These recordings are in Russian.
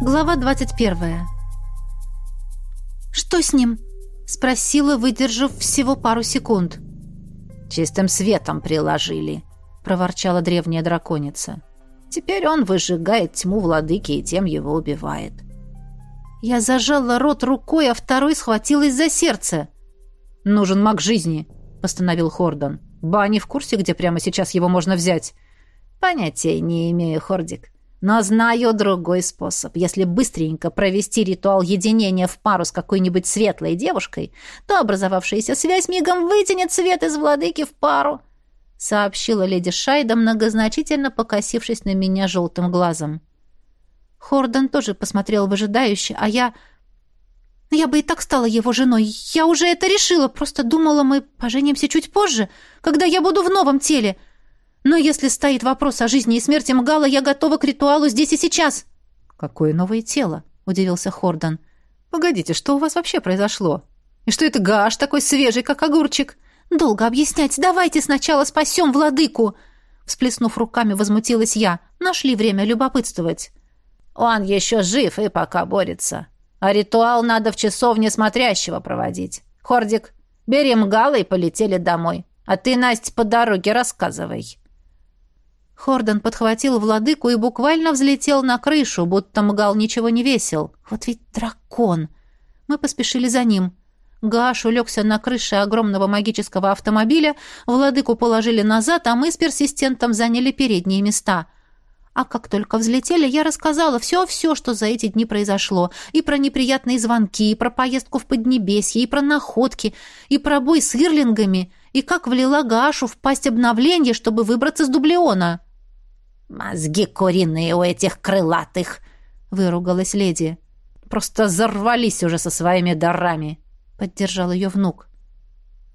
Глава 21. «Что с ним?» — спросила, выдержав всего пару секунд. «Чистым светом приложили», — проворчала древняя драконица. «Теперь он выжигает тьму владыки и тем его убивает». Я зажала рот рукой, а второй схватилась за сердце. «Нужен маг жизни», — постановил Хордон. «Ба не в курсе, где прямо сейчас его можно взять». «Понятия не имею, Хордик. Но знаю другой способ. Если быстренько провести ритуал единения в пару с какой-нибудь светлой девушкой, то образовавшаяся связь мигом вытянет свет из владыки в пару», — сообщила леди Шайда, многозначительно покосившись на меня желтым глазом. Хордон тоже посмотрел выжидающе, а я... Я бы и так стала его женой. Я уже это решила, просто думала, мы поженимся чуть позже, когда я буду в новом теле. Но если стоит вопрос о жизни и смерти Мгала, я готова к ритуалу здесь и сейчас. Какое новое тело? удивился Хордон. Погодите, что у вас вообще произошло? И что это гаш такой свежий, как огурчик? Долго объяснять. Давайте сначала спасем владыку. Всплеснув руками, возмутилась я. Нашли время любопытствовать. Он еще жив и пока борется. А ритуал надо в часовне смотрящего проводить. Хордик, бери Мгала и полетели домой. А ты, Настя, по дороге рассказывай». Хордон подхватил владыку и буквально взлетел на крышу, будто Мгал ничего не весил. Вот ведь дракон! Мы поспешили за ним. Гаш улегся на крыше огромного магического автомобиля, владыку положили назад, а мы с персистентом заняли передние места — а как только взлетели, я рассказала все-все, что за эти дни произошло. И про неприятные звонки, и про поездку в Поднебесье, и про находки, и про бой с ирлингами, и как влила Гашу в пасть обновления, чтобы выбраться с дублиона. «Мозги куриные у этих крылатых!» — выругалась леди. «Просто взорвались уже со своими дарами!» — поддержал ее внук.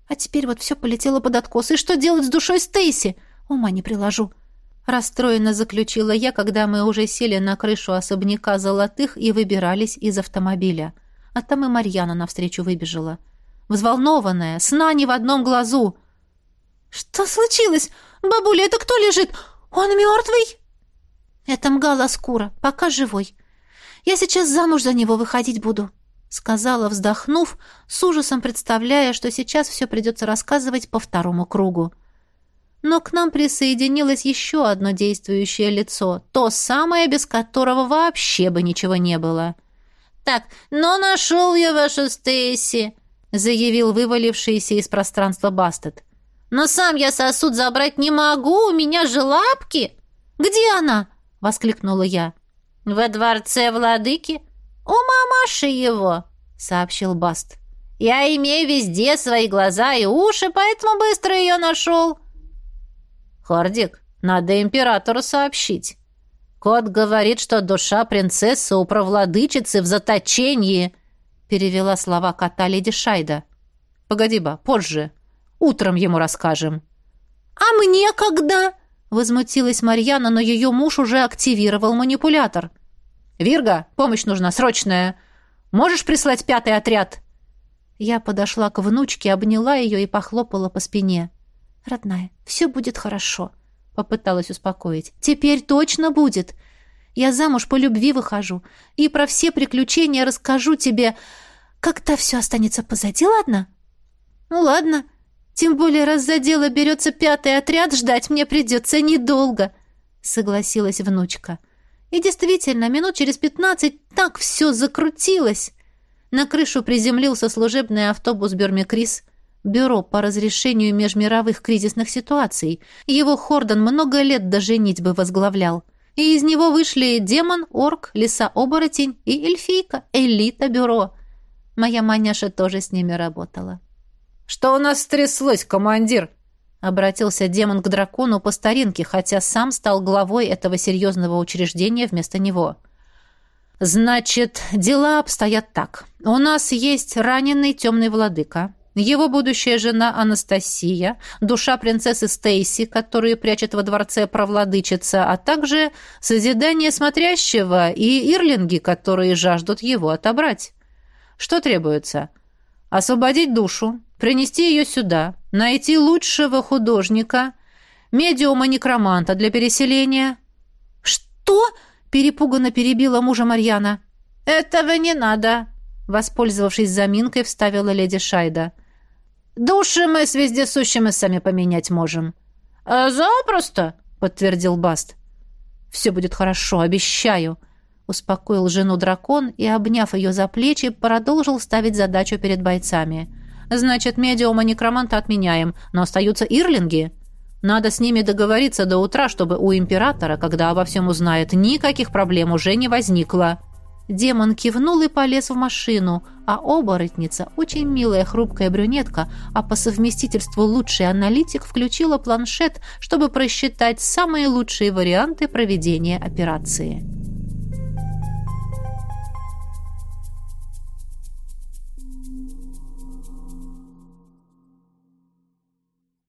«А теперь вот все полетело под откос. И что делать с душой Стейси? Ума не приложу!» Расстроенно заключила я, когда мы уже сели на крышу особняка золотых и выбирались из автомобиля. А там и Марьяна навстречу выбежала. Взволнованная, сна не в одном глазу. «Что случилось? Бабуля, это кто лежит? Он мертвый?» «Это Мгала Скура, пока живой. Я сейчас замуж за него выходить буду», — сказала, вздохнув, с ужасом представляя, что сейчас все придется рассказывать по второму кругу. Но к нам присоединилось еще одно действующее лицо, то самое, без которого вообще бы ничего не было. «Так, но нашел я вашу Стейси», — заявил вывалившийся из пространства Бастет. «Но сам я сосуд забрать не могу, у меня же лапки!» «Где она?» — воскликнула я. «Во дворце владыки. У мамаши его», — сообщил Баст. «Я имею везде свои глаза и уши, поэтому быстро ее нашел». «Хордик, надо императору сообщить. Кот говорит, что душа принцессы у провладычицы в заточении», перевела слова кота леди Шайда. «Погоди, ба, позже. Утром ему расскажем». «А мне когда?» Возмутилась Марьяна, но ее муж уже активировал манипулятор. «Вирга, помощь нужна, срочная. Можешь прислать пятый отряд?» Я подошла к внучке, обняла ее и похлопала по спине. «Родная, все будет хорошо», — попыталась успокоить. «Теперь точно будет. Я замуж по любви выхожу, и про все приключения расскажу тебе, когда все останется позади, ладно?» «Ну ладно. Тем более, раз за дело берется пятый отряд, ждать мне придется недолго», — согласилась внучка. И действительно, минут через пятнадцать так все закрутилось. На крышу приземлился служебный автобус Бюрмекрис — Бюро по разрешению межмировых кризисных ситуаций. Его Хордон много лет до женитьбы возглавлял. И из него вышли демон, орк, лиса-оборотень и эльфийка, элита бюро. Моя маняша тоже с ними работала. «Что у нас стряслось, командир?» Обратился демон к дракону по старинке, хотя сам стал главой этого серьезного учреждения вместо него. «Значит, дела обстоят так. У нас есть раненый темный владыка, его будущая жена Анастасия, душа принцессы Стейси, которую прячет во дворце провладычица, а также созидание смотрящего и ирлинги, которые жаждут его отобрать. Что требуется? Освободить душу, принести ее сюда, найти лучшего художника, медиума-некроманта для переселения. «Что? перепуганно перебила мужа Марьяна. «Этого не надо», — воспользовавшись заминкой, вставила леди Шайда. «Души мы с вездесущими сами поменять можем». «А «Запросто», — подтвердил Баст. «Все будет хорошо, обещаю», — успокоил жену дракон и, обняв ее за плечи, продолжил ставить задачу перед бойцами. «Значит, медиума некроманта отменяем, но остаются ирлинги. Надо с ними договориться до утра, чтобы у императора, когда обо всем узнает, никаких проблем уже не возникло». Демон кивнул и полез в машину, а оборотница, очень милая хрупкая брюнетка, а по совместительству лучший аналитик, включила планшет, чтобы просчитать самые лучшие варианты проведения операции.